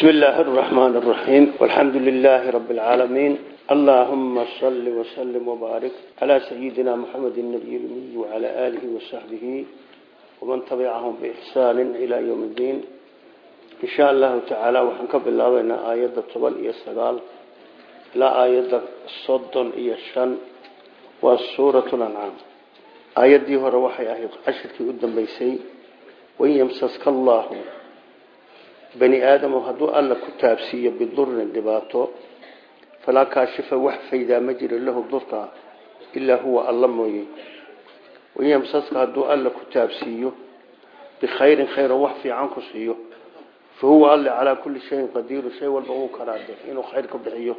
بسم الله الرحمن الرحيم والحمد لله رب العالمين اللهم صل وسلم وبارك على سيدنا محمد النبي الأمي وعلى آله وصحبه ومن تبعهم بإحسان إلى يوم الدين إن شاء الله تعالى وحنكب الله بين آيات الطبل إيا السقال إلى آيات الصد إيا الشن والسورة الأنعام آيات دي هو روحي أهي عشر كي قدام بيسي وإن يمسسك الله bani aadam hadduu alla ku taabsiiyo bidurin dhibaato falaa kaashifa wax faydaa ma jiro lahu durka ilaa huwa alla mooye. Wayamsaska hadduu alla ku taabsiiyo bikhayrin khayran wax fiican ku siiyo fa huwa alle calaa kulli shayin qadiiru shay walba uu karaade inuu khayr ka bixiyo.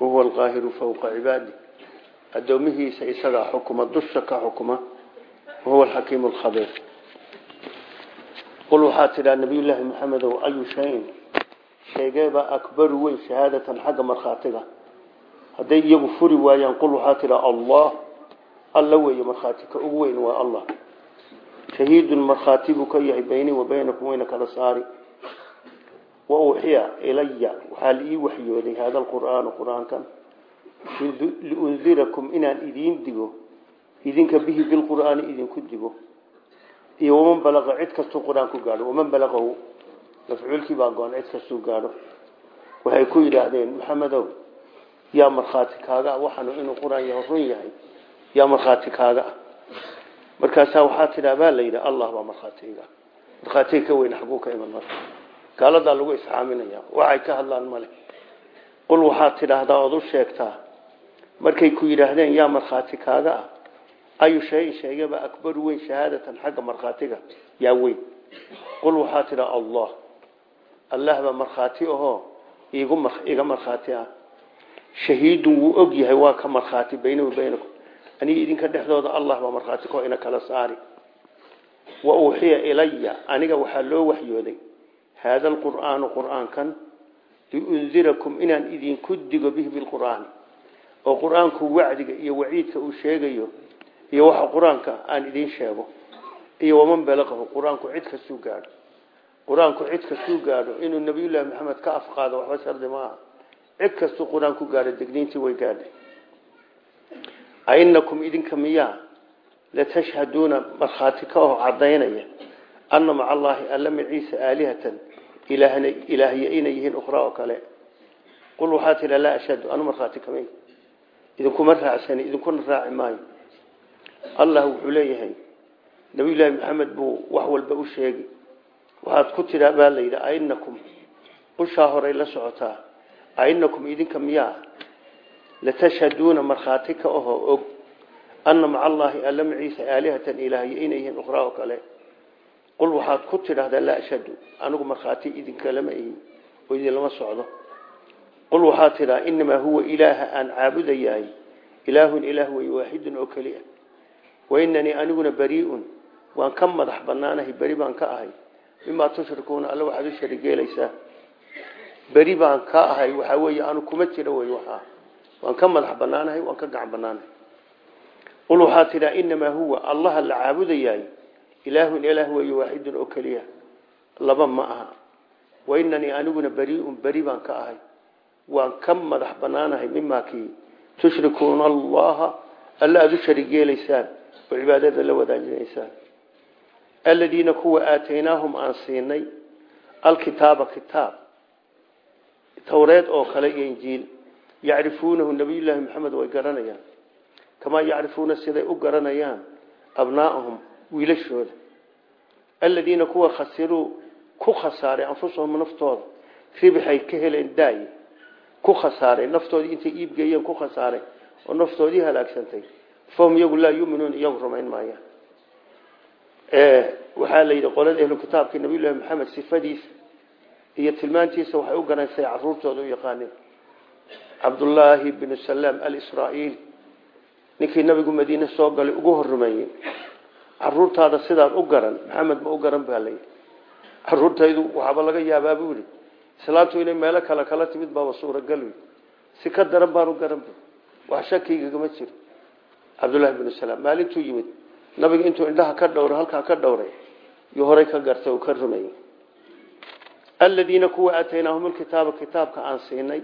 Wahuwa alqaahiru fawqa cibaadi addoomihiisa isagaa xukuma dusha ka xukuma wahuwa alxakiimu alkhabiir qul waxaa tidhaa nabiyullaahi maxamedow ayu shayin? Sheegeebaa akbaru weyn shahaadatan xagga markhaatiga. Hadday iyagu furi waayaan qul waxaa tidhaa allah. Alla weeye markhaati ka ugu weyn waa allah. Shahiidun markhaati buu ka yahay baynii wa baynakum wayna kala saari. Wa uuxiya ilaya waxaa la ii waxyooday haada alqur'aanu qur'aankan. Liundirakum iyo waman balaqa cid kastuu qur'aan ku gaadho. Waman balaqahu mafcuulkii baa go-an cid kastuu gaadho. Waxay ku yidhaahdeen maxamedow yaa markhaati kaaga waxaanu inuu qur'aan yaho run yahay. Yaa markhaati kaaga. Markaasaa waxaa tidhaa baa la yidhi allah baa markhaatiga. Markhaatiga ka weyn xaguu ka iman marka gaaladaa lagu isxaaminaya waxay ka hadlaan male qul waxaad tidhaahdaa ood u sheegtaa. Markay ku yidhaahdeen yaa markhaati kaaga ah ayu shayin sheegaba akbaru weyn shahaadatan xagga markhaatiga yaa weyn. Qul waxaa tidhaa allah. Allah baa markhaati ahoo iga markhaati ah. Shahiidun wuu og yahay waa ka markhaati baynahu baynakum. Aniga idinka dhexdooda allah baa markhaati kao ina kala saari. Wa uuxiya ilaya aniga waxaa loo waxyooday. Haada alqur'aanu qur'aankan liundirakum inaan idinku digo bihi bilqur'aani. Oo qur'aanku wacdiga iyo waciidka uu iyo waxa qur'aanka aan idiin sheego iyo waman balaqahu qur'aanku cid kastuu gaadho. Qur'aanku cid kastuu gaadho inuu nabiyullaahi maxamed ka afqaado waxba shardi maaha cid kastuu qur'aan ku gaadho degniintii way gaadhay. Ainakum idinka miyaa latashhaduuna markhaati ka oo cadaynaya ana maca allaahi alla maciisa aalihatan ilaahya inay yihiin ukhraa oo kale. Qul waxaa tidha laa ashhadu anu markhaati kamay idinkuma raacsani idinkuna raaci maayo allah wuxuu leeyahay nabiyullaahi maxamed buu wax walba u sheegi waxaad ku tidhaa baa layidhi ainakum qushaa horay la socotaa? Ainakum idinka miyaa? Latashhaduuna markhaati ka ahoo og ana maca allaahi alla maciisa aalihatan ilaahyo inay yihiin ukhraa oo kale. Qul waxaad ku tidhaahdaa laa ashhadu anigu markhaati idinkalama ihi oo idinlama socdo. Qul waxaa tidhaa inamaa huwa ilaaha aan caabudayahay ilaahun ilaah wey waaxidun oo keli ah wainanii aniguna bariiun waan ka madax banaanahay beri baan ka ahay. Mimaa tushrikuuna alla waxaad u sharigeelaysaa. Beri baan ka ahay waxaa weeye anu kuma jiro wey waxaa. Waan ka madax banaanahay waan ka gacan banaanahay qul waxaa tidhaa inamaa huwa allaha la caabudayahay ilaahun ilaah weeye waaxidun oo keliya. Laba ma aha. Wainanii aniguna bariiun beri baan ka ahay. Waan ka madax banaanahay mimaa kii? Tushrikuuna allaha alla aada u sharigeelaysaan oo cibaadada la wadaajinaysaan aladiina kuwa aataynaahum aan siinay alkitaaba kitaab towreed oo kale iyo injiil yacrifuunahu nabiyullaahi maxamed way garanayaan kamaa yacrifuuna siday u garanayaan abnaa'ahum wiilashooda aladiina kuwa khasiruu ku khasaaray anfusahum naftooda ribixay ka heleen daaye ku khasaaray naftoodii intay iibgeeyeen ku khasaaray oo naftoodii halaagsantay fahum iyagu laa yuminuun iyagu rumayn maayaan. Waxaa la yidhi qolada ehlu kitaabka nabiyullaahi maxamed sifadiisa iyo tilmaantiisa waxay u garaysay caruurtooda u yaqaaneen cabdullaahi binu salaam alisraa-iili ninkii nabigu madiine soo galay ugu horrumeeyey caruurtaada sidaad u garan maxamed ma u garan baa layidhi caruurtaydu waxaaba laga yaabaa buu yidhi islaantu inay meelo kale kala timid baaba suuragal si ka cabdullaahi binu salaam maalintuu yimid. Nabiga intuu indhaha ka dhowray halkaa ka dhowray yuu horay ka gartay uu ka rumeeyey aladiina kuwa aataynaahum lkitaaba kitaabka aan siinay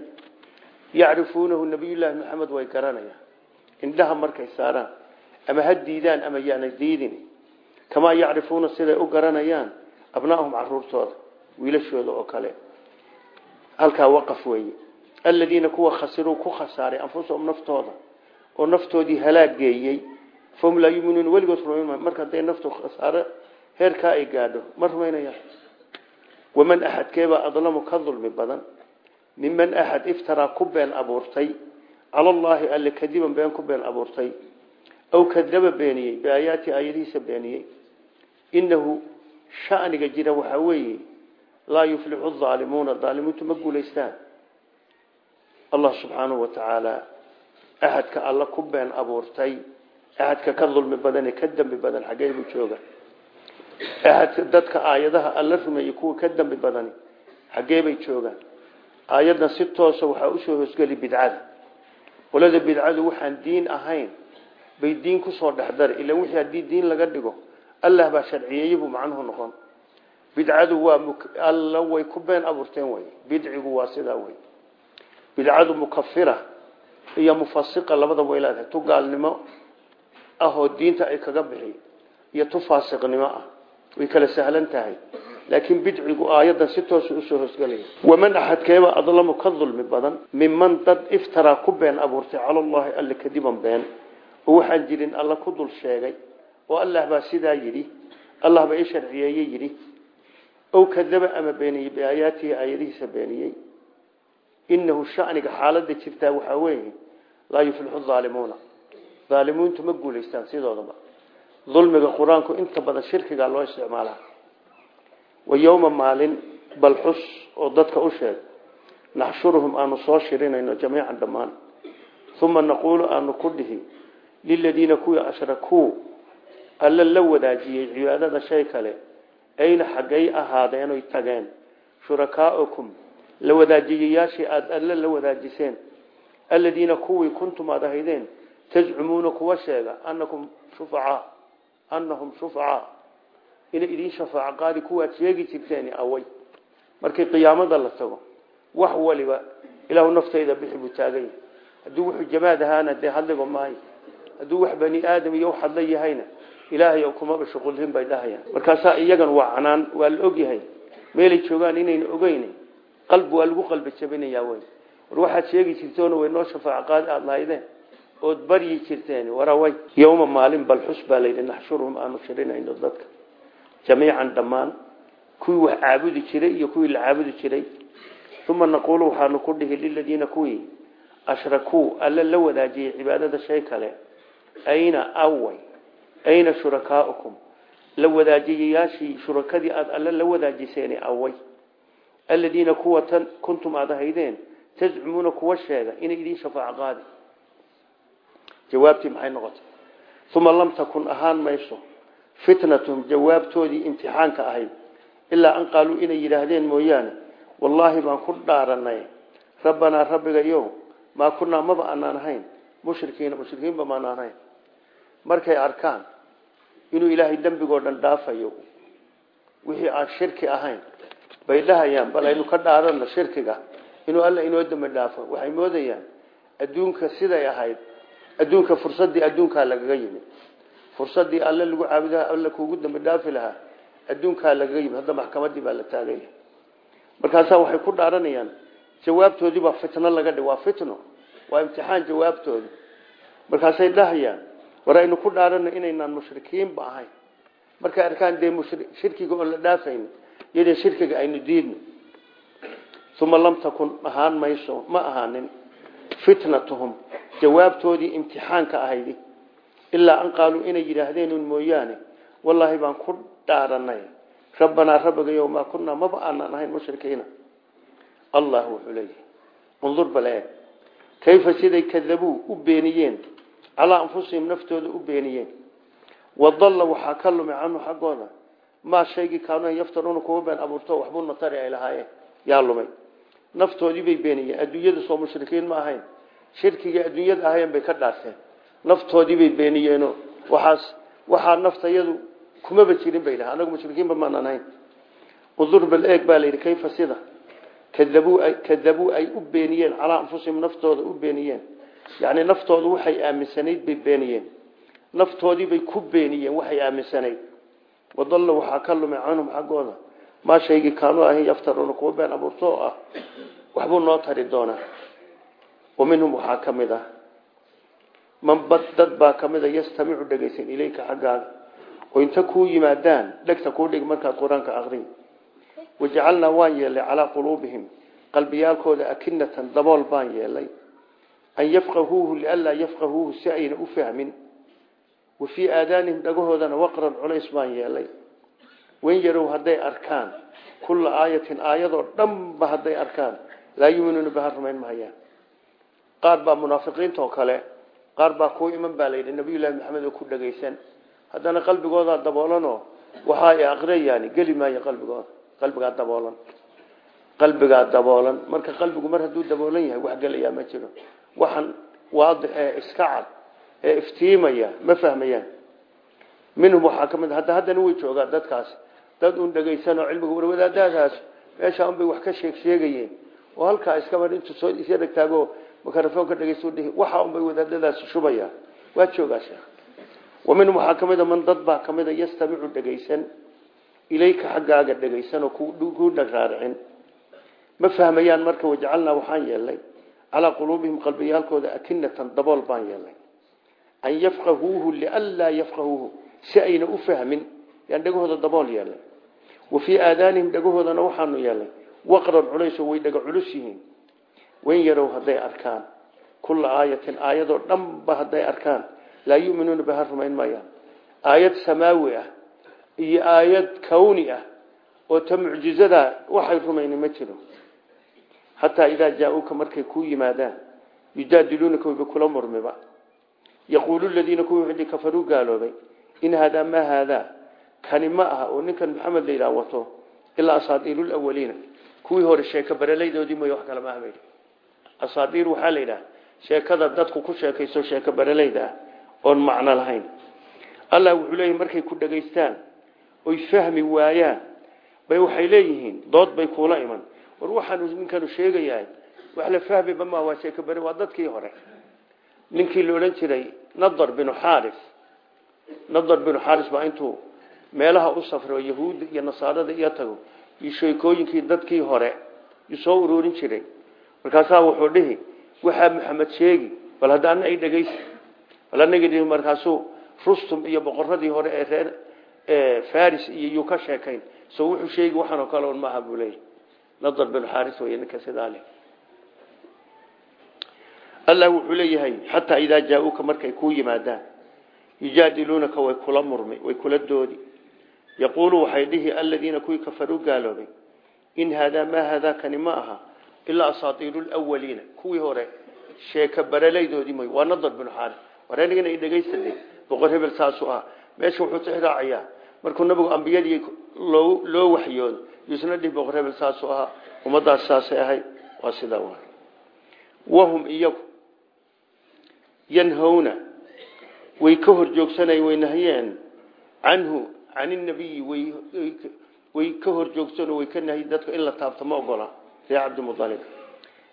yacrifuunahu nabiyullaahi maxamed way garanayaan. Indhaha markay saaraan ama ha ama yaana diidin. Kamaa yacrifuuna siday u garanayaan abnaahum caruurtooda wiilashooda oo kale. Halkaa waqaf weeye. Aladiina kuwa khasiruu ku khasaaray anfusahum naftooda oo naftoodii halaageeyey fahum laa yuminuuna weligood rumayn marka hadday naftu khasaare heerkaa ay gaadho ma rumaynayaan waman axadkeebaa adlamu ka badan. Miman axad iftaraa ku been abuurtay. Cala allaahi alle kadiban been ku been abuurtay. Aw kadaba beeniyey biaayaati aayadihiisa beeniyey. Inahu shaniga jira waxaa weeye laa yuflixu aalimuuna aalimuuntu ma guulaystaan allah subxaanahu wa axadka alla ku been abuurtay axadka ka dulmi badan ee ka dembi badan xaggee buu jooga axadka dadka aayadaha alla rumeeyey kuwa ka dembi badani xaggee bay joogaan. Aayaddan si toosa waxaa u soo hoosgeli bidcada qolada bidcadu waxaan diin ahayn bay diin ku soo dhexdara ila wixii haddii diin laga dhigo allah baa sharciyeeye buu macnuhu noqon. Bidcadu waa alla way ku been abuurteen wey bidcigu waa sidaa wey bidcadu mukafira iyo mufasiqa labada way leedahay. Tu gaalnimo ah oo diinta ay kaga bixi iyo tu faasiqnimo ah. Way kala sahlan tahay. Laakiin bidcigu aayadan si toosa u soo hoosgelaya waman axadkeeba adlamu ka dulmi badan miman dad iftaraa ku been abuurtay cala allahi alle kadiban been. Oo waxaan jirin alla ku dul sheegay oo allah baa sidaa yidhi allah baa i sharciyeeye yidhi ow kadaba ama beeniyey biaayaatihi aayadihiisa beeniyey inahu shaniga xaalada jirtaa waxaa weeye laa yuflixu aalimuuna aalimuuntu ma guulaystaan sidoodaba dulmiga qur'aanku inta badan shirkigaa loo isticmaalaa wa yowma maalin bal xus oo dadka u sheeg naxshuruhum aanu soo shirinayno jamiican dhammaan uma naquulu aanu ku dhihi liladiina kuwii ashrakuu alla la wadaajiyey cibaadada shay kale ayna xaggay ahaadeenoy tageen shurakaaukum la wadaajiyayaashii aada alle la wadaajiseen aladiina kuwii kuntum aad ahaydeen tazcumuuna kuwa sheega anakum shufacaa anahum shufacaa. Inay idiin shafaaco qaadi kuwaad sheegi jirteen away markii qiyaamada la tago wax waliba ilaahu naftayda bixi buu taagan yahay hadduu wuxuu jamaad ahaana dee hadliba maayo hadduu wax bani aadam iyo wax hadla yahayna ilaahay kumaba shuqulhin bay dhahayaan. Markaasaa iyagan waa canaan waa la ogyahay joogaan inayna ogeyn qalbi waa lagu qalbi jabinayaa wey war waxaad sheegi jirtoona way noo shafaaco qaadi aada lahaydeen ood baryi jirteen waraway yowma maalin bal xus baa layidhi naxshuruhum aanu shirinayno dadka. Jamiican dhammaan kuwii wax caabudi jiray iyo kuwii la caabudi jiray. Uma naquulu waxaanu ku dhihi liladiina kuwii ashrakuu alla la wadaajiyey cibaadada shay kale. Ayna away ayna shurakaaukum? La wadaajiyayaashii shurakadii aada alla la wadaajiseen away aladiina kuwa tan kuntum aada ahaydeen tazcumuuna kuwa sheega inay idiin shafaaco qaadi. Jawaabtii maxay noqotay? Uma lam takun ahaan mayso fitnatuhum jawaabtoodii imtixaanka ahayd ilaa an qaaluu inay yidhaahdeen mooyaane wallaahi baan ku dhaaranay rabbanaa rabbigayow maa kunaa maba aanaan ahayn mushrikiina mushrikiinba maanaan ahayn. Markay arkaan inuu ilaahay dembigoo dhan dhaafayo wixii aan shirki ahayn bay dhahayaan bal aynu ka dhaarano shirkiga inuu alla inoo dambi dhaafo waxay moodayaan adduunka siday ahayd adduunka fursadii adduunkaa lagaga yimid. Fursadii alle lagu caabudaha alla kuugu dambi dhaafi lahaa adduunkaa lagaga yimid hadda maxkamadii baa la taaganya markaasaa waxay ku dhaaranayaan jawaabtoodii baa fitno laga dhig waa fitno waa imtixaan jawaabtoodi markaasay dhahayaan war aynu ku dhaarano inaynaan mushrikiinba ahayn. Markay arkaan dee shirkiga oon la dhaafayn yadin shirkiga aynu diidno. Uma lam takun ahaan mayso ma ahaanin. Fitnatuhum jawaabtoodii imtixaanka ahaydi. Ilaa an qaaluu inay yidhaahdeen un mooyaane wallaahi baan ku dhaaranay rabbanaa rabbigayo maa kunaa maba aanaan ahayn mushrikiina. Allah wuxuu leeyahay. Undur bale kayfa siday kadabuu u beeniyeen? Calaa anfusihim naftooda u beeniyeen. Wadalla waxaa ka lumi canhu xaggooda maa shaygii kaanu yaftaruuna kuwa been abuurto waxbuu natari ay lahaayeen. Yaa lumay. Naftoodii bay beeniyeen adduunyada soo mushrikiin ma ahayn. Shirkigii adduunyada ahayen bay ka dhaarteen. Naftoodii bay beeniyeeno waxaas waxaa naftayadu kumaba jirin bay dhaha anagu mushrikiinba maanaan ahayn. Undur bal eeg baa layidhi kayfa sida? Kadabuu kadabuu ay u beeniyeen calaa anfusihim naftooda u beeniyeen yacni naftoodu waxay aaminsanayd bay wadalla waxaa ka lumay canhum xaggooda. Maa shaygii kaanuu ahayn yaftaruuna kuwa been abuurto oo ah. Waxbuu noo tari doonaa wa minhum waxaa ka mid ah. Man dad baa ka mid a yastamicu dhegaysan ilayka xaggaaga. Oo inta kuu yimaadaan dhegta kuu dhig markaad qur'aanka aqrin wajacalnaa waan yeelay calaa quluubihim. Qalbiyaalkooda akinatan dabool baan yeelay an yafqahuuhu lianlaa yafqahuuhu si ayna u fahmin wa fii aadaanihim dhagahoodana waqran culays baan yeelay. Wen yarow hadday arkaan kulla aayatin aayadoo dhanba hadday arkaan laa yuminuuna baha rumayn mahayaan qaar baa munaafiqiinta oo kale qaar baa kuu iman baa layidhi nabiyullaahi maxamed oo ku dhagaysan. Haddana qalbigoodaa daboolanoo waxa ay aqriyayaani geli maayo qalbigooda. Qalbigaa daboolan. Qalbigaa daboolan. Marka qalbigu mar hadduu daboolan yahay wax gelayaa ma jiro. Waxaan waadix ee iska cad ee iftiimaya ma fahmayaan. Minhum waxaa ka mid hadda haddana way joogaan dadkaas. Dad un dhegaysanoo cilmiga warwadaadaadaas meesha unbay wax ka sheeg sheegayeen. Oo halkaa iskaba intuu soo isyarag taago mikrofoonka dhegaysto dhihi waxa unbay wadaadadaasi shubayaan waa joogaa sheekh. Wa minhum waxaa ka mid a man dad baa ka mid a yastamicu dhegaysan ilayka xaggaaga dhegaysan oo ku dhagraaricin ma fahmayaan marka wajacalnaa waxaan yeelnay calaa quluubihim qalbiyaalkooda akinatan an yafqahuuhu lianlaa yafqahuuhu si ayna u fahmin yaan dhegahooda dabool yeelnay. Wa fii aadaanihim dhagahoodana waxaanu yeelnay. Waqran culaysoo way dhaga culus yihiin. Wen yarow hadday arkaan. Kulla aayatin aayadoo dhanba hadday arkaan. Laa yuminuuna baha rumayn maayaan. Aayad samaawi ah iyo aayad kawni ah oo ta mucjizada waxay rumayni ma jiro. Xataa idaa jaa-uuka markay kuu yimaadaan yujaadiluunaka wayba yaquulu ladiina kuwii wixii kafaruu gaaloobay in haadaa maa haadaa kani ma aha oo ninkan maxamed la yidhaha wato ilaa asaadiiru lawaliina kuwii hore sheeko baralaydoodii mooye wax kale ma ahba asaadiir waxaa la yidhaha sheekada dadku ku sheekaysto sheeko baralayda ah oon macno lahayn allah wuxuu leeyahy markay ku dhegaystaan oy fahmi waayaan bay waxay leeyihiin dood bay kuula iman war waxaanu ninkanu sheegayahay wax la fahmiba ma waa sheeko bari waa dadkii hore ninkii la nadar binu xaaris nadar binu xaaris baa intuu meelaha u safro yahuudda iyo nasaarada iyo tago iyo sheekooyinkii dadkii hore soo ururin jiray. Markaasaa wuxuu dhihi waxaa maxamed sheegi bal hadda ana ay dhegaysa bal anaga markaasuu rustum iyo boqoradii hore ee reer faris iyo yuu ka sheekayn. So wuxuu sheegi waxaan oo kale un maaha buu leeyahy nadar binu xaaris wey ninka sidaa leh allah wuxuu leeyahay xataa idaa jaa-uuka markay kuu yimaadaan yujaadiluunaka way kula murmi way kula doodi. Yaquulu waxay dhihi aladiina kuwii kafaruu gaaloobay in haadaa maa haadaakani ma aha ilaa asaatiiru lwaliina kuwii hore sheeka baralaydoodii mooy waa nadar binu xaaris war anigana dhegaysade boqor hebel saasuu ah meesha wuxuu tixraacayaa markuu nabigu ambiyadii loo waxyoodo yuusna dhihi boqor hebel saasuu ahaa ummadaas saasay ahayd waa sidaa wahum iyagu yanhawna. Way ka hor joogsanay way nahiyeen canhu can inabiyi way ka hor joogsan way ka nahiy dadka in la taabto ma ogola ree cabdimualib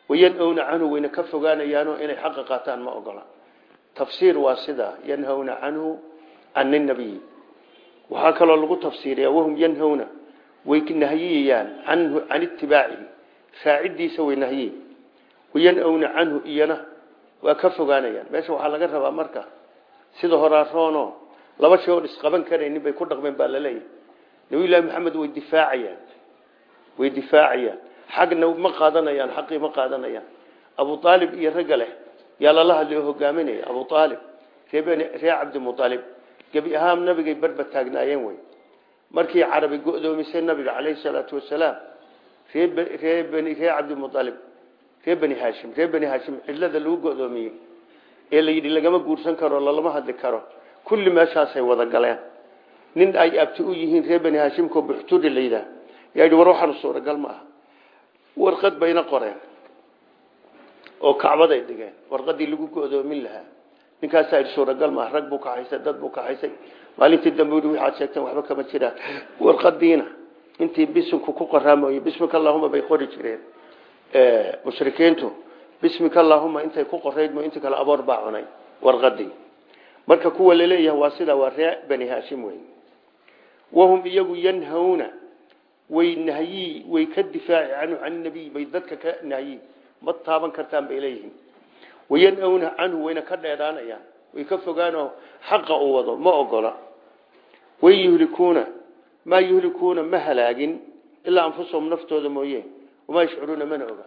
wayanhawna canhu wayna ka fogaanayaanoo inay xaqa qaataan ma ogola. Tafsiir waa sidaa yanhawna canhu can inabiyi waxaa kaloo lagu tafsiiriyaa wahum yanhawna. Way nahiyayaan canhu can itibaacihi raacidiisa way nahiye wayanhawna canhu iyana waa ka fogaanayaan. Meesha waxaa laga rabaa marka sida horaaroonoo laba shay oon isqaban karaynin bay ku dhaqmeen baa la leeyahay nabiyullaahi maxamed way difaacayaan. Way difaacayaan. Xagna ma qaadanayaan xaqii ma qaadanayaan. Abu aalib iyo ragga leh yaa lala hadlay oo hogaaminaya abu aalib ree cabdimualib gebi ahaan nabigay barba taagnaayeen wey markii carabi go-doomisay nabiga caleyhi salaatu wasalaam ree bani ree cabdimualib ree bani haashim ree bani haashim cidlada lagu go-doomiyey ee la yidhi lagama guursan karo lalama hadli karo kulli meeshaasay wada galeen. Nin ay abti u yihiin ree bani haashimko buxturi la yidhaah. Yaa yidhi war waxaanu suuragal ma warqad bayna qoreen oo kacbaday dhigeen warqadii lagu go-doomin lahaa. Ninkaasaa yidhi suuragal maaha rag buu kaxaysay dad buu kaxaysay maalintii dambe ui waxaad sheegteen waxba kama jiraan. Warqadiina intii bisimku ku bismika allahuma bay qori jireen mushrikiintu bismika allahuma intay ku qorayd mo inta kale aboor baa cunay warqadii marka kuwa la leeyahay waa sidaa waa ree bani haashim wey wahum iyagu yanhawna way nahyi way ka difaaci canhu can nabiy bay dadka ka nahyi. Ma taaban kartaan bay leeyihiin. Wayanhawna canhu wayna ka dheedhaanayaan way ka fogaanoo xaqa uu wado ma ogola. Way yuhlikuuna maa yuhlikuuna ma halaagin ilaa naftooda mooye wamaa yashcuruuna mana oga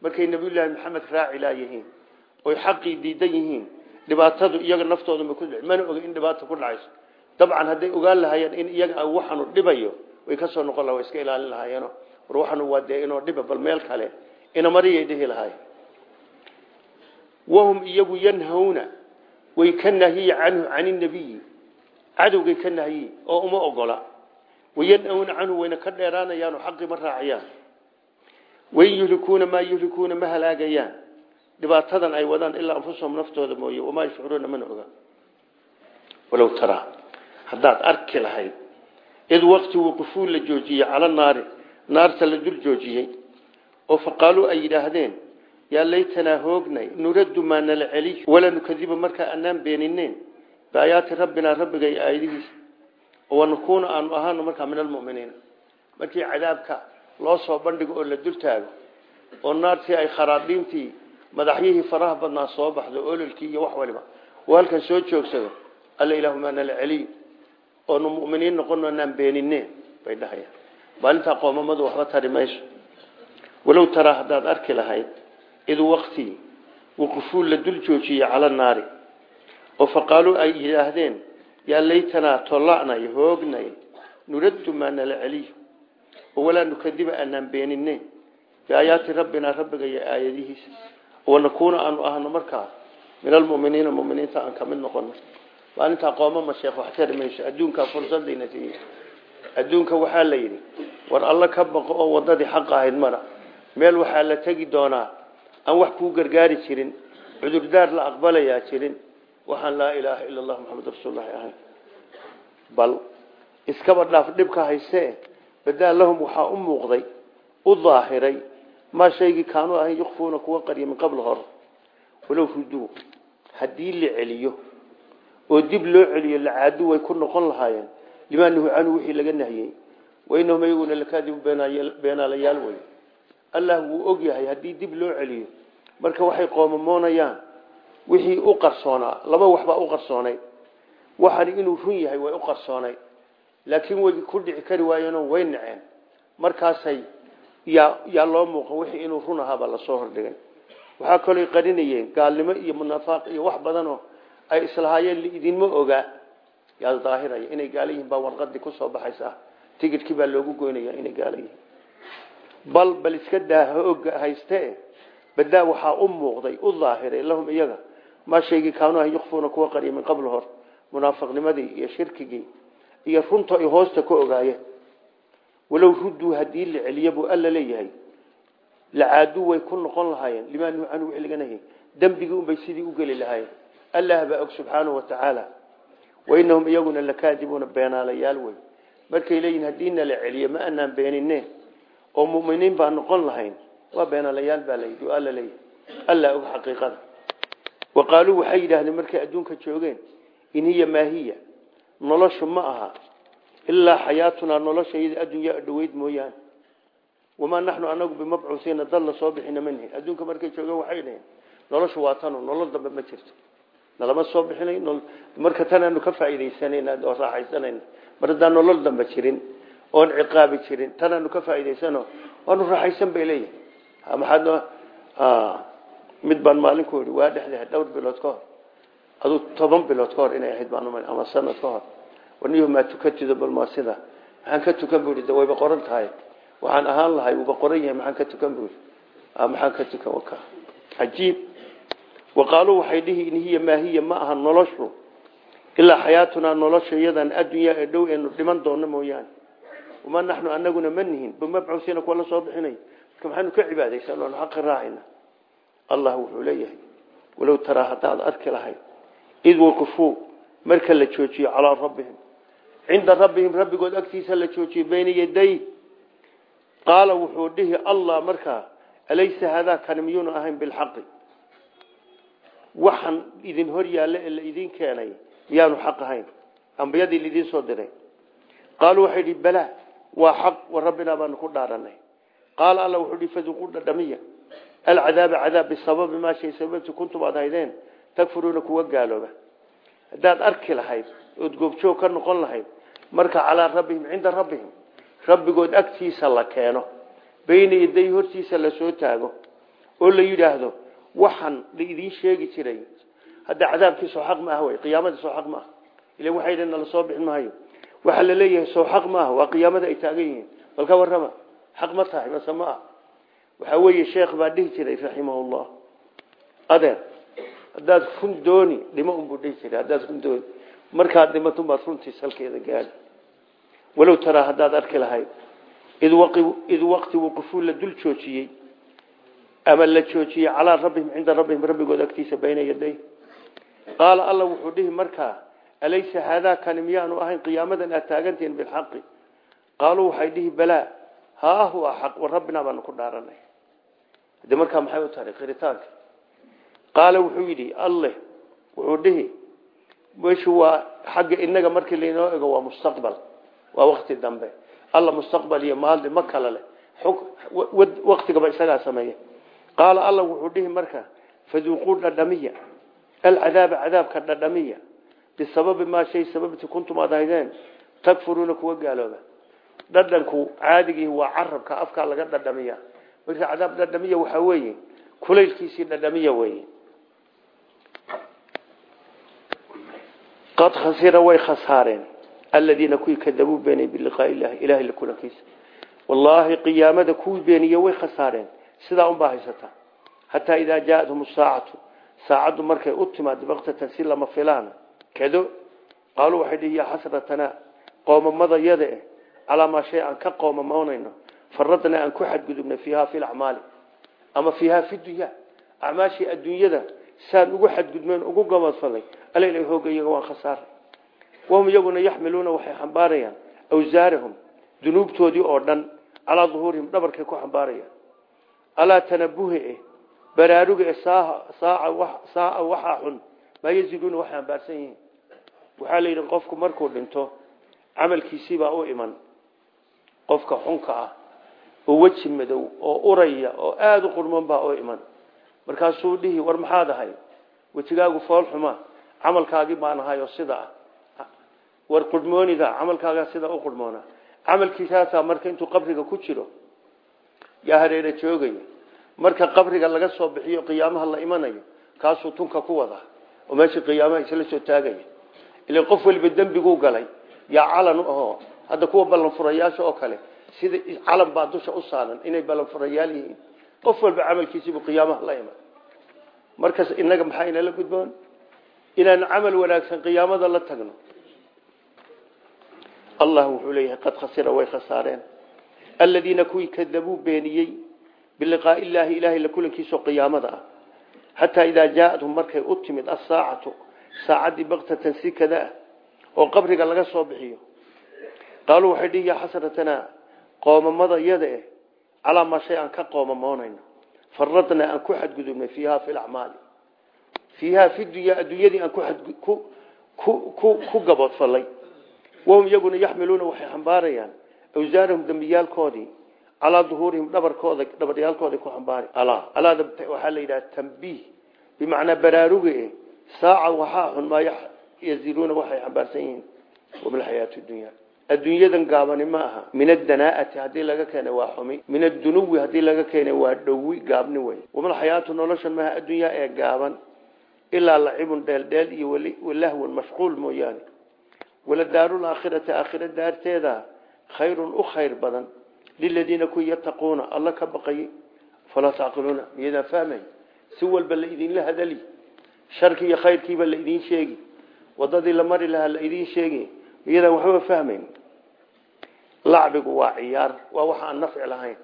markay nabiyullaahi maxamed raaci laayihiin oy xaqii diidan yihiin dhibaatadu iyaga naftooda ma ku mana oga in dhibaata ku dhacayso dabcan hadday ogaan lahaayeen in iyaga waxaanu dhibayo way ka soo noqon laha way iska ilaalin lahaayeeno war waxaanu waa dee inoo dhiba bal meel kale inamariyay dhihi lahaayeen wahum iyagu yanhawna way ka nahyiyi canhu can inabiyi cadowgay ka nahyiyi oo uma ogola wayanhawna canhu wayna ka dheeraanayaanoo xaqii ma wain yuhlikuuna maa yuhlikuuna ma halaagayaan. Dhibaatadan ay wadaan ilaa anfusahum naftooda mooye wamaa yashcuruuna mana oga. Walow taraa haddaad arki lahayd id waqti wuqufuu la joojiyey cala naari naarta la dul joojiyey oo faqaaluu ay yidhaahdeen yaa laytanaa hoognay nuraddu maa nala celiy walaa nukadiba markaa anaan beenineen biaayaati rabbinaa rabbiga iyo aayadihiisa wanakuuna aanu ahaano markaa min almuminiina markii cadaabka loo soo bandhigo oo la dul taago oo naartii ay kharaadhiintii madaxyihii faraha badnaa soo baxdo ololkii wax waliba. Oo halkan soo joogsado alla ilaahumaa nala celiy oonu muminiin noqono anaan beenineen bay dhahayaan. Maalintaa qoomamadu waxba tari mayso. Walow taraa arki lahayd id waqti wuqufuu la dul joojiyey cala naari oo faqaaluu ay yidhaahdeen yaa laytanaa tolla'nay hoognay nuraddu maa nala walaa nukadiba aanaan beenineen biaayaati rabbinaa rabbiga iyo aayadihiisa wanakuuna aanu ahno markaa min almuminiina muminiinta aan ka mid noqono maalintaa qoomama sheekh wax tari mayso adduunkaa fursadayna siiye adduunka waxaa la yidhi war alla ka baqo oo wadadii xaq ahayd mara meel waxaa la tegi doonaa aan wax kuu gargaari jirin cudurdaar la aqbalayaa jirin waxaan laa ilaaha ila allah maxamed rasuullahi ahayn bal iskaba dhaaf dhibka badaa lahum waxaa u muuqday u daahiray maa shaygii kaanuu ahayn yukfuuna kuwa qarya min qabl hor walow ruduu haddii la celiyo oo dib loo celiyo lacaadu way ku noqon lahaayeen limaa nuhu canhu wixii laga nahiyey. Wainahum iyaguna lakaadibu beenaalayaal wey allah wuu og yahay haddii dib loo celiyo marka waxay qoomamoonayaan wixii u qarsoonaa laba waxbaa u qarsoonay. Waxani inuu run yahay way u qarsoonay laakiin way ku dhici kari waayeenoo way naceen. Markaasay yaa loo muuqan wixii inuu run ahaabaa la soo hordhigay. Waxaa kaloo qarinayeen gaalnimo iyo munafaaq iyo wax badanoo ay islahaayeen liidinma ogaa yaa daahiraya inay gaala yihiin baa warqadii ku soo baxaysa. Tigidhkii baa loogu goynaya inay yihiin. Bal bal iska daa og hayste badaa waxaa u muuqday u daahiray lahum iyaga. Maa shaygii kaanuu ah yukfuuna kuwa qariya qabl hor. Munaafiqnimadii iyo shirkigii iyo runta ay hoosta ka ogaayeen walow rudduu haddii la celiya buu alla leeyahay. Lacaaduu way ku noqon lahaayeen limaa nuhu canhu wixii laga nahiyey dembigii unbay sidii u geli lahaayeen. Allah baa og subxaanahu watacaala wainahum iyaguna lakaadibuuna beenaalayaal wey markay leeyihiin haddii nala celiyo ma anaan beenineen oo muminiin baa noqon lahayn waa beenaalayaal baa layidhi alla leeyahay. Allah og xaqiiqada. Wa qaaluu waxay yidhaahdeen markay adduunka joogeen in hiya maa hiya noloshu ma aha. Ilaa xayaatunaa nolosha iyada addunya dhaweyd mooyaane. Wamaa naxnu anagu bimabcuusiina dal la soo bixina manhi adduunka markay joogeen waxay dhaheen noloshu waa tanu nolol dambe ma jirto. Nalama soo bixinay marka tanaanu ka faa'iidaysanayna oo raaxaysanayna mar haddaan nolol dambe jirin oon ciqaabi jirin tanaanu ka faa'iidaysano waanu raaxaysan bay leeyahay maxaad mid baan maalin ku yidhi waa hor aduu toban bilood ka hor inay ahayd baan umay ama sanad ka hor. Warniyo maa tukatido bal maa sida. Maxaan ka tukan bu yidhi de wayba qoran tahay. Waxaan ahaan lahay wuuba qoran yahay maxaan ka tukan bu yidhi. Maxaan ka tukan cajiib. Waqaaluu waxay dhihi in hiya maa hiya ma aha noloshu. Ilaa xayaatunaa nolosha iyadan addunyaa ee dhow eenu dhiman doono mooyaane. Wamaa naxnu anaguna ma nihin bimabcuusiina kuwa la soo bixinay. Marka maxaanu ka cibaadaysan oonu xaqi raacayna. Allah wuxuu leeyahay walow taraa haddaad arki lahayd id waqufuu marka la joojiyo calaa rabbihim cinda rabbihim rabbigood agtiisa la joojiyo bayna yaday qaala wuxuu dhihi allah markaa alaysa haadaa kani miyuuna ahayn bilxaqi waxaan idin hor yaalla ee la idin keenay miyaanu xaq ahayn ambiyadii laidiin soo diray qaaluu waxay idhi balaa waa xaq wa rabbinaa baanu ku dhaaranay qaala alla wuxuu ihi faduquu dhadhamiya alcadaaba cadaab bisababi maa shay sababti kuntum aad haydeen takfuruuna kuwa gaalooba. Haddaad arki lahayd ood goobjoog ka noqon lahayd marka calaa rabbihim cinda rabbihim rabbigood agtiisa la keeno bayna yaday hortiisa la soo taago oo la yidhaahdo waxaan la idiin sheegi jiray. Hadda cadaabkii xaq ma ah wey qiyaamadii soo xaq ma ah ila waxay dheen nala soo bixin maayo. La leeyahay soo xaq ma ah waa qiyaamada ay taagan yihiin. Bal ka xaq ma tahay ma ah. Waxaa weeye sheekh baa dhihi jiray raximahullah. Adeer haddaad run dooni dhimo unbuu dhihi jiray haddaad run dooni. Markaad dhimatunbaad runtii salkeeda gaadi walow taraa haddaad arki lahayd id waqti wuqufuu la dul joojiyey ama la joojiyey calaa rabbihim cinda rabbihim rabbigood agtiisa bayna yaday. Qaala alla wuxuu dhihi markaa alaysa haadaa kani miyaanu ahayn qiyaamadan aad taagantihiin bilxaqi qaaluu waxay dhihi balaa haa huwa xaq wa rabbinaa baanu ku dhaaranay. De markaa maxay u tahay qiritaanka qaala wuxuu yidhi alleh wuxuu dhihi meeshu waa xagga inaga markii lainoo ego waa mustaqbal waa wakti dambe. Alla mustaqbal iyo maaldi ma kala leh. Waktigaba isagaa sameeya qaala alla wuxuu dhihi marka faduuquu dhadhamiya. Alcadaaba cadaabka dhadhamiya. Bisababi maa shay sababti kuntum aad haydeen takfuruuna kuwa gaalooba. Dhadhanku caadigii waa carabka afkaa laga dhadhamiya. Marka cadaab dhadhamiya waxaa weeye kulaylkiisii dhadhamiya weeye qad khasira way khasaareen aladiina kuwii kadabuu beenay biliqaa ilahi ilahay la kulankiisa wallaahi qiyaamada kuwii beeniye way khasaareen sidaa unbaa haysata hataa idaa jaathum saacatu saacaddu markay u timaado baktatan si lama filaana kado qaaluu waxay dhihi yaa xasratanaa qoomamadayada eh calaa maa shay aan ka qoomamoonayno faradnaa aan ku xadgudubnay fiihaa fi lacmaali ama fiihaa fi dunya acmaashii adduunyada saan ugu xadgudmeen ugu gabadfalay alal hooga iyaga waan khasaaray. Wahum iyaguna yaxmiluuna waxay xambaarayaan awsaarahum dunuubtoodii oo dhan calaa duhuurihim dhabarkay ku xambaarayaan. Alaa tanabuhe eh baraaruga eh saaca waxaa xun maa yaziduuna waxay xambaarsan yihiin. Waxaa la yidhi qofku markuu dhinto camalkiisiibaa u iman. Qofka xunka ah oo weji madow oo uraya oo aada u qurman baa u iman markaasuu dhihi war maxaad ahay? Wejigaagu fool xuma. Camalkaagii baan ahay oo sida ah. War qurmooniga camalkaagaa sida u qurmoona camalkiisaasaa marka intuu qabriga ku jiro yaa hareera joogaya. Marka qabriga laga soo bixiyo qiyaamaha la imanayo kaasuu tunka ku wada. Oo meeshii qiyaamaha isla soo taagaya. Ila qof waliba dembiguu galay yaa calan u hadda kuwa ballanfurayaasha oo kale sida calan baa dusha u saaran inay ballanfurayaal yihiin qof walba camalkiisiibuu qiyaamaha la iman. Markaas inaga maxaa inala gudboon? Inaan camal wanaagsan qiyaamada la tagno. Allah wuxuu leeyahay qad khasira way khasaareen. Aladiina kuwii kadabuu beeniyey biliqaai illaahi ilaahay la kulankiisao qiyaamada ah. Xataa idaa jaathum markay u timid asaacatu saacaddii baktatan si kada ah oo qabriga laga soo bixiyo. Qaaluu waxay dhihi yaa xasratanaa qoomamada yada eh calaa maa shay aan ka qoomamoonayno faradnaa aan ku xadgudubnay fiihaa fi lacmaali fiihaa fi dunyaa adduunyadii aan ku gaboodfalay wahum iyaguna yaxmiluuna waxay xambaarayaan. Awsaarahum dembiyaalkoodii calaa duhuurihim dhabarkooda dhabaryaalkooda ku xambaari. Waxaa la yidhaha tambiih bimacnaa baraaruge saaca waxaa xun maa yaziruuna waxay xambaarsan yihiin. Wabilxayaati dunya adduunyadan gaabani ma aha. Min adanaa'ati haddii laga keenay waa xumi. Min addunuwi haddii laga keenay waa dhowi gaabni wey wamalxayaatu noloshan maaha adduunyaa ee gaaban. Ilaa lacibun dheeldheel iyo walahwan mashquul mooyaane. Waladaaru laakhirati aakhira daarteeda khayrun u khayr badan. Liladiina kuwi yattaquuna alla ka baqayay falaa tacqiluuna miyadaan fahmay. Si walba la idinla hadali. Sharki iyo khayrkiiba la idiin sheegi. Wadadii la mari miyadaan waxba fahmayn lacbigu waa ciyaar waa waxa aan nafci lahayn.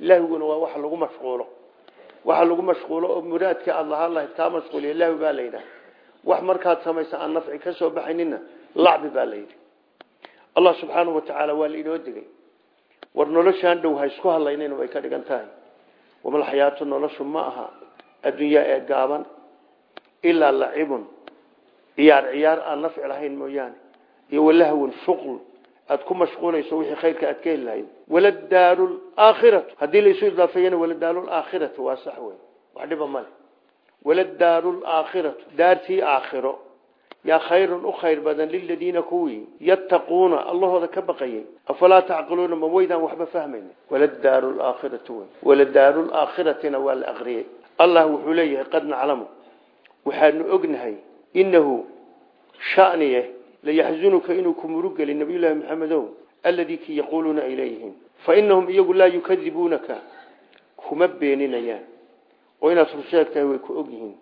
Lahwiguna waa waxa lagu mashquulo. Waxa lagu mashquulo oo muraadka aad lahaan lahayd kaa mashquuliya lahwi baa wax markaad samaysa aan nafci ka soo baxaynina lacbi baa allah subxaanahu wa tacaala waa la inoo degay. War noloshaan dhow ha isku hadlaynayna way ka dhigan tahay. Wamalxayaatu noloshu ma aha addunyaa ee gaaban ilaa lacibun. Ciyaar ciyaar aan nafci lahayn mooyaane iyo walahwun shuql aad ku mashquulayso wixii khayrka aad ka heli lahayd. Waladaaru laakhiratu haddii laisu idaafeeyana waladaaru laakhiratu waa sax wey wax dhiba male waladaaru laakhiratu daartii aakhiro. Yaa khayrun u khayr badan liladiina kuwii. Yattaquuna allahooda ka baqayay. Afalaa tacqiluuna ma weydaan waxba fahmayna waladaaru laakhiratu wey waladaaru laakhiratina waa la aqriyey allah wuxuu leeyahay qad naclamu. Waxaanu ognahay inahu shaniye layaxzunuka inuu ku murugeli nabiyullaahi maxamedow alladii ki yaquuluuna ay leeyihiin fa inahum iyagu laa yukadibuunaka kuma beeninayaan oo inaad rusheegtahay way ku og yihiin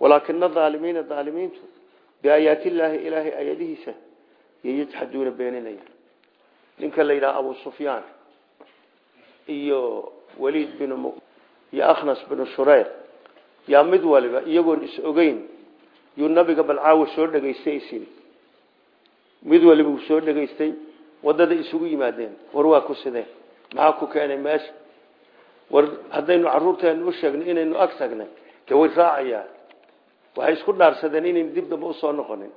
walaakina aalimiina aalimiintu biaayaati illaahi ilaahay aayadihiisa yajxaduuna beeninaya ninka la yidhaha abu sufyaan iyo waliid bin iyo akhnas binu shureyr yaa mid waliba iyagoon is ogeyn yuu nabiga balcaawa soo mid waliba uu soo dhegaystay waddada isugu yimaadeen war waa ku sideen. Maxaa ku keenay meesha war haddaynu caruurteenu u sheegnay inaynu ag tagnay de way isku dhaarsadeen inaynu dib damba u soo noqonin.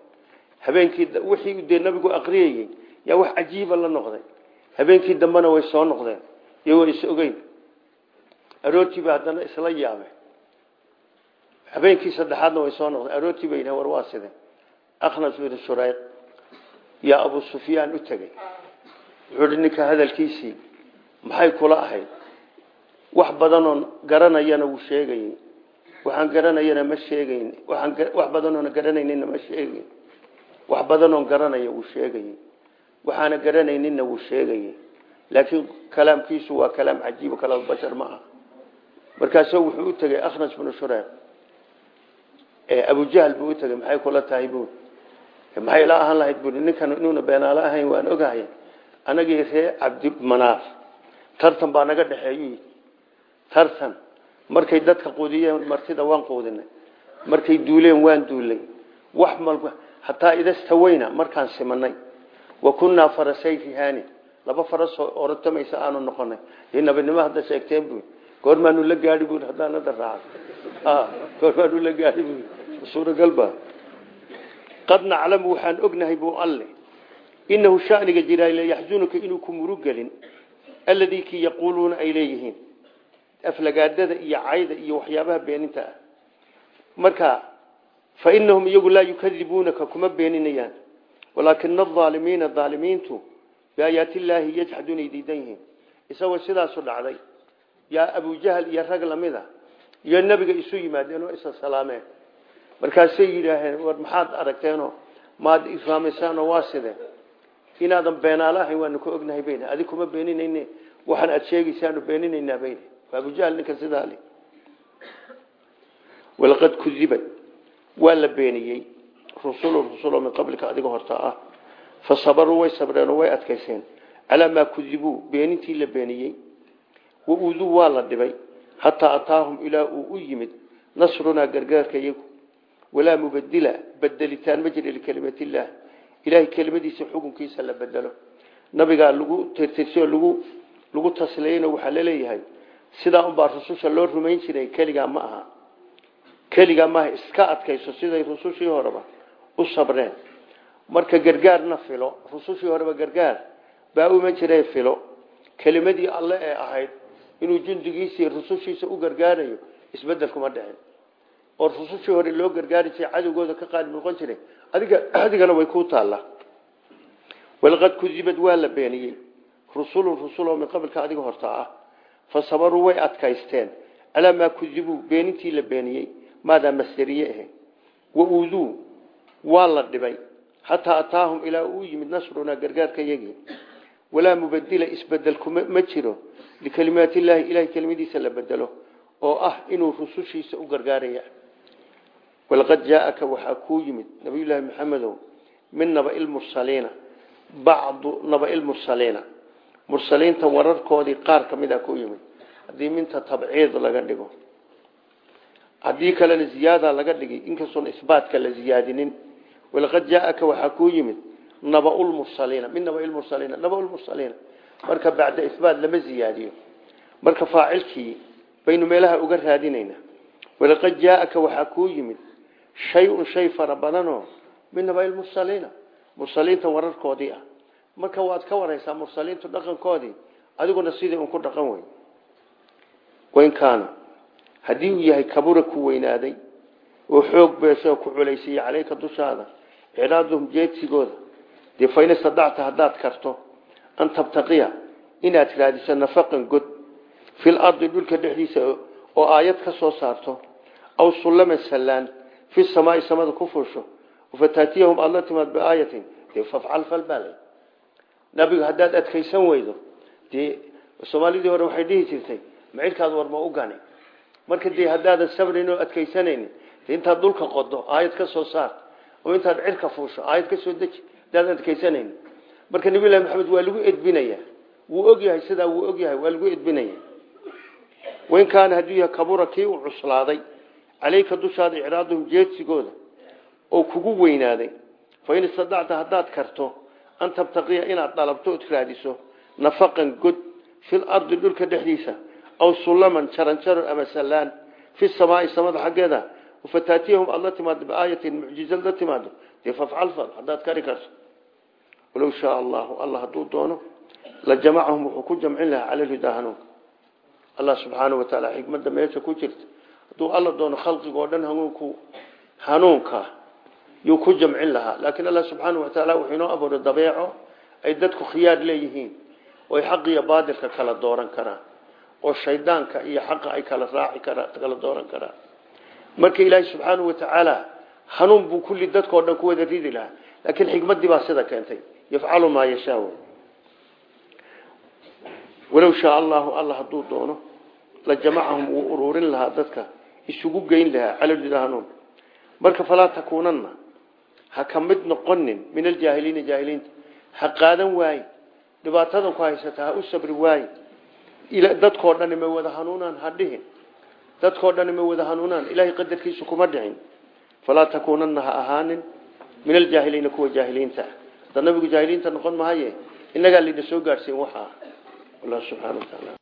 Habeenkii wixii dee nabigu aqriyayey yaa wax cajiiba la noqday. Habeenkii dambena way soo noqdeen iyagoo is ogeyn. Aroortiiba haddana isla yaabe habeenkii saddexaadna way soo noqdeen aroortii bay yidhahen war waa sideen. Akhnas bin shureyq yaa abu sufyaan u tegey. Wuxuu hi ninka hadalkiisii maxay kula ahayd? Wax badanoon garanayana wuu sheegayey. Waxaan garanayana ma sheegayn wax badanoona garanaynina ma sheegayn wax badanoon garanaya wuu sheegayey. Waxaana garanayninna wuu sheegayey. Laakiin kalaamkiisu waa kalaam cajiib kalaam bashar ma ah markaasuu wuxuu u tegey akhnas binu shureyq abujahl buu u tegey maxay kula tahay buui maxay la ahaan lahayd bui ninkan inuuna beenaalo ahayn waan ogahay. Anagii ree cabdimanaaf tartan baa naga dhexeeyu tartan markay dadka quudiyeen martida waan quudinay. Markay duuleen waan duulay. Wax malba hataa idastaweyna markaan simanay. Wa kunnaa farasay rihaani laba farasoo orotamaysa aanu noqonay. Dee nabinimo hadda sheegteen bui goormaanu la gaadi bui haddaanada raaca goormaanu la gaadi bui suuragalba qad naclamu waxaan ognahay buu alle inahu shaniga jiraa layaxzunuka inuu ku murugelin alladii kii yaquuluuna ay leeyihiin aflagaadada iyo cayda iyo waxyaabaha beeninta ah. Marka fa inahum iyagu laa yukadibuunaka kuma beeninayaan walaakina aalimiina aalimiintu biaayaati illaahi yajxaduuna ay diidan yihiin. Isagoo sidaasu dhacday yaa abujahal iyo rag lamida iyo nebiga isu yimaadeen oo isa salaameen markaasay yidhaaheen war maxaad aragteenoo? Maad ifahmaysaanoo waa sidee? Inaadan beenaalo ahayn waanu ka ognahay bayna adig kuma beeninayne. Waxaan aad sheegaysaanu beeninaynaa bayna abujahl ninka sidaa le walaqad kudibad waa la beeniyey. Rusulu rusulo min qablika adiga horta ah. Fa sabaruu way sabreen oo way adkayseen. Calaa maa kudibuu. Beenintii la beeniyey. Wa uuduu waa la dhibay. Xataa ataahum ilaa uu u yimid. Nasrunaa gargaarka iyagu walaa mubadila bedelitaan ma jira likelimat illaah ilahay kelimadiisa xukunkiisa la bedelo nabigaa lagu tirtirsioo lagu lagu tasleeyeyno waxaa la leeyahay sidaa unbaa rususha loo rumayn jiray keligaa ma aha keligaa maaha iska adkayso siday rusushii horeba u sabreen marka gargaarna filo rusushii horeba gargaar baa uma jiree filo kelimadii alle ee ahayd inuu jundigiisii rusushiisa u gargaarayo isbeddel kuma dhicin oo rusushii hore loo gargaari jiray cadowgooda ka qaalib noqon jiray. Adiga adigana way ku taallaa. Walaqad kudibad waa la beeniyey. Rusulun rusul oo min qablka adiga horta ah. Fa sabaruu way adkaysteen. Calaa maa kudibuu beenintii la beeniyey maadaa masderiye ahe. Wa uuduu waa la dhibay. Ataahum ilaa uu yimid nasrunaa gargaarka yagii. Walaa mubadila isbedelku ma jiro. Likalimaati illaahi ilahay kelimadiisa la bedelo oo ah inuu rusushiisa u gargaaraya walaqad jaaaka waxaa kuu yimid nabiyullaahi maxamedow min nabai mursaliina bacdu nabai mursaliina. Mursaliinta wararkoodii qaar ka mid a ku yimid. Haddii minta tabciid laga dhigo haddii kalena ziyaada laga dhigay inkastoon isbaatka la ziyaadinin walaqad jaaaka waxaa kuu yimid nabaulmursaliina min nabailmursaliina nabaulmursaliina marka bacda isbaat lama ziyaadiyo marka faacilkii baynu meelaha uga raadinaynaa walaqad jaaaka waxaa kuu yimid shay-un shay fara badanoo min nabai mursaliina mursaliinta wararkoodii ah marka waad ka waraysaa mursaliintu dhaqankoodii adiguna sidii un ku dhaqan wey wain kaana haddii uu yahay kabura ku weynaaday oo xoog beesho ku culaysiyey caleyka dushaada icraaduhum jeedsigooda dee fain istadacta haddaad karto an tabtaqiya inaad raadiso nafaqan god fil ardi dhulka dhexdiisa oo fi samaai samada ku fuusho fataatiyahum aad la timaad biaayatin dee fafcal falbaale nabigu haddaad adkaysan weydo dee soomaalidii hore waxay dhihi jirtay macirkaad war ma u gani marka dee haddaadan sabrin oo adkaysanaynin de intaad dhulka qodo aayad ka soo saar oo intaad cirka fuusho aayad ka soo deji hadaadan adkaysanaynin marka nabilahi maxamed waa lagu edbinaya wuu ogyahay sidaa wuu ogyahay waa lagu edbinaya wain kaana hadduu yahay kabura kii u cuslaaday caleyka dushaada icraaduhum jeedsigooda oo kugu weynaaday fain istadacta haddaad karto an tabtaqiya inaad dalabto od raadiso nafaqan god fil ardi dhulka dhexdiisa aw sullaman jaranjaro ama sallaan fi samaai samada xaggeeda fataatiyahum aad la timaado biaayatin mucjizad la timaado dee fafcal fal haddaad kari karto walow shaa allahu alla hadduu doono la jamacahum wuxuu ku jamcin lahaa cala lhudaa hanuunka hadduu alla doono khalqiga oo dhan hanuunku hanuunka yuu ku jamcin lahaa. Laakiin allah subxaanau watacaala wuxuu inoo abuuray dabeeco ay dadku khiyaar leeyihiin oo ay xaq iyo baadilka kala dooran karaan oo shaydaanka iyo xaqa ay kala raaci karaan kala dooran karaan. Marka ilaahay subxaanahu watacaala hanuun buu kulli dadkao dhan ku wada ridi lahaa. Laakiin xikmaddii baa sida keentay. Yafcalu maa yashaa. Walow alla isugu geyn lahaa calolida hanuun marka falaa takuunanna ha ka mid noqonin min aljaahiliina jaahiliinta. Ha qaadan waaye dhibaatadan ku haysata ha u sabri waaye dadkoo dhani ma wada hanuunaan ha dhihin. Dadkoo dhani ma wada hanuunaan ilaahay qadarkiisu kuma dhicin. Falaa takuunanna ha ahaanin min aljaahiliina kuwa jaahiliinta. Hadda nabigu jaahiliinta noqon mahaye innagaa lina soo gaadhsiin waxaa allah subxana wa tacaala